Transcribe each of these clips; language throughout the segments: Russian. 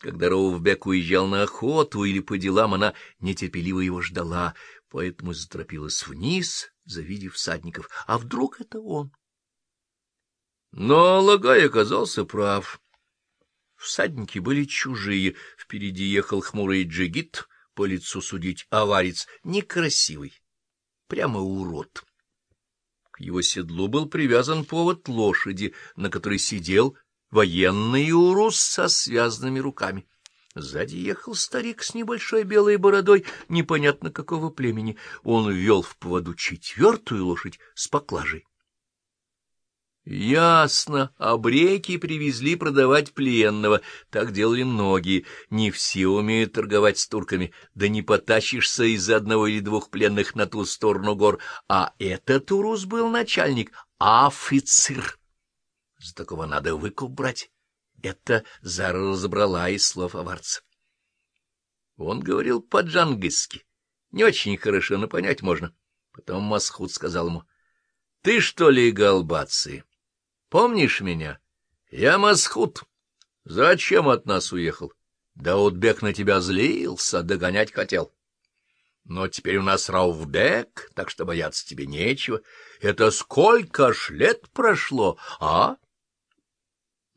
Когда Роувбек уезжал на охоту или по делам, она нетерпеливо его ждала, поэтому заторопилась вниз, завидев всадников. А вдруг это он? Но Лагай оказался прав. Всадники были чужие. Впереди ехал хмурый джигит, по лицу судить аварец, некрасивый, прямо урод. К его седлу был привязан повод лошади, на которой сидел военный урус со связанными руками. Сзади ехал старик с небольшой белой бородой, непонятно какого племени. Он вел в поводу четвертую лошадь с поклажей. Ясно, обреки привезли продавать пленного. Так делали многие. Не все умеют торговать с турками. Да не потащишься из одного или двух пленных на ту сторону гор. А этот урус был начальник, офицер. За такого надо выкуп брать. Это Зара разобрала из слов аварца. Он говорил по-джангистски. Не очень хорошо, но понять можно. Потом Масхуд сказал ему, — Ты что ли, Галбации? Помнишь меня? Я Масхуд. Зачем от нас уехал? Даудбек на тебя злился, догонять хотел. Но теперь у нас Рауфбек, так что бояться тебе нечего. Это сколько ж лет прошло, а?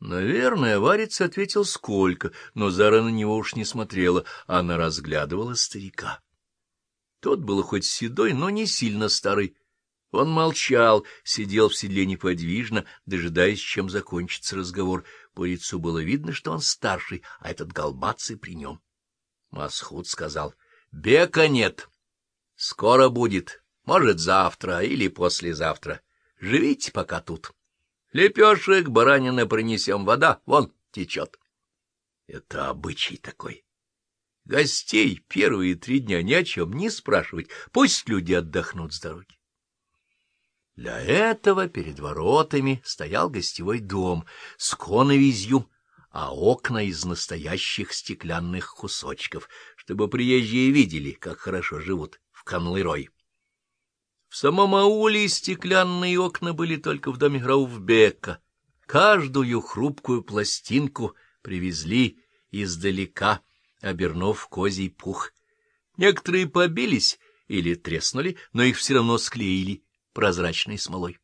Наверное, Варец ответил «сколько», но Зара на него уж не смотрела, она разглядывала старика. Тот был хоть седой, но не сильно старый, он молчал, сидел в седле неподвижно, дожидаясь, чем закончится разговор. По лицу было видно, что он старший, а этот голбацый при нем. Масхуд сказал, — Бека нет. Скоро будет. Может, завтра или послезавтра. Живите пока тут. Лепешек, баранина принесем, вода вон течет. Это обычай такой. Гостей первые три дня ни о чем не спрашивать, пусть люди отдохнут с дороги. Для этого перед воротами стоял гостевой дом с коновизью, а окна из настоящих стеклянных кусочков, чтобы приезжие видели, как хорошо живут в Канлырой. В самом ауле стеклянные окна были только в доме Раувбека. Каждую хрупкую пластинку привезли издалека, обернув козий пух. Некоторые побились или треснули, но их все равно склеили прозрачной смолой.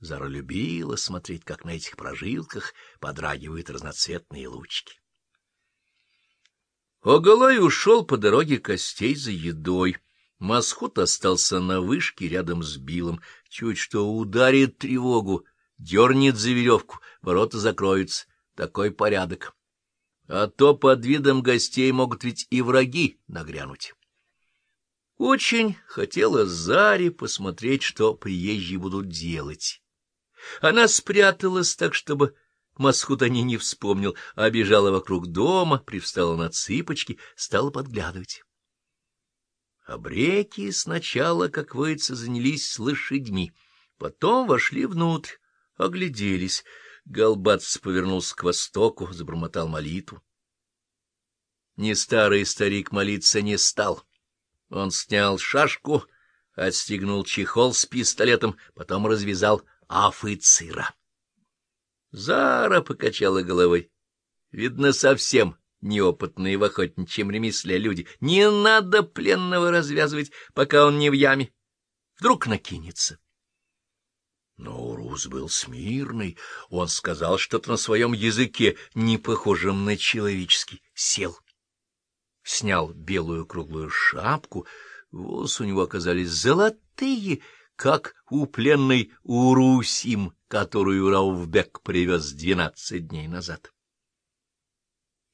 Зара любила смотреть, как на этих прожилках подрагивают разноцветные лучки. Оголай ушел по дороге костей за едой. Масхут остался на вышке рядом с Билом. Чуть что ударит тревогу, дернет за веревку, ворота закроются. Такой порядок. А то под видом гостей могут ведь и враги нагрянуть. Очень хотела Заре посмотреть, что приезжие будут делать. Она спряталась так, чтобы Масхут о ней не вспомнил, а бежала вокруг дома, привстала на цыпочки, стала подглядывать. Обреки сначала, как водится, занялись лошадьми, потом вошли внутрь, огляделись. Голбац повернулся к востоку, забормотал молитву. Не старый старик молиться не стал — он снял шашку, отстегнул чехол с пистолетом, потом развязал афыцира. Зара покачала головой. Видно, совсем неопытные в охотничьем ремесле люди. Не надо пленного развязывать, пока он не в яме. Вдруг накинется. Но Урус был смирный. Он сказал что-то на своем языке, не похожем на человеческий. Сел снял белую круглую шапку, волосы у него оказались золотые, как у пленной Урусим, которую Раувбек привез двенадцать дней назад.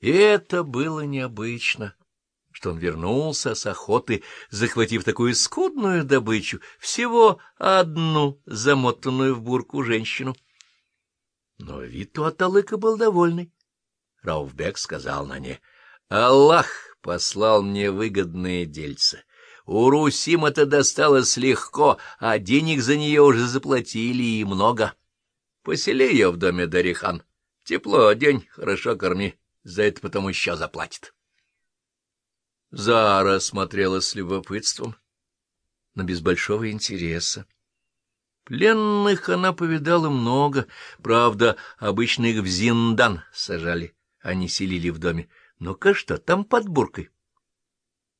И это было необычно, что он вернулся с охоты, захватив такую скудную добычу, всего одну замотанную в бурку женщину. Но вид у Аталыка был довольный. Раувбек сказал на ней, — Аллах послал мне выгодные дельца. У Русим это досталось легко, а денег за нее уже заплатили и много. Посели ее в доме Дарихан. Тепло день, хорошо корми, за это потом еще заплатит. Зара смотрела с любопытством, но без большого интереса. Пленных она повидала много, правда, обычно их в Зиндан сажали, они селили в доме. Ну-ка что там под буркой?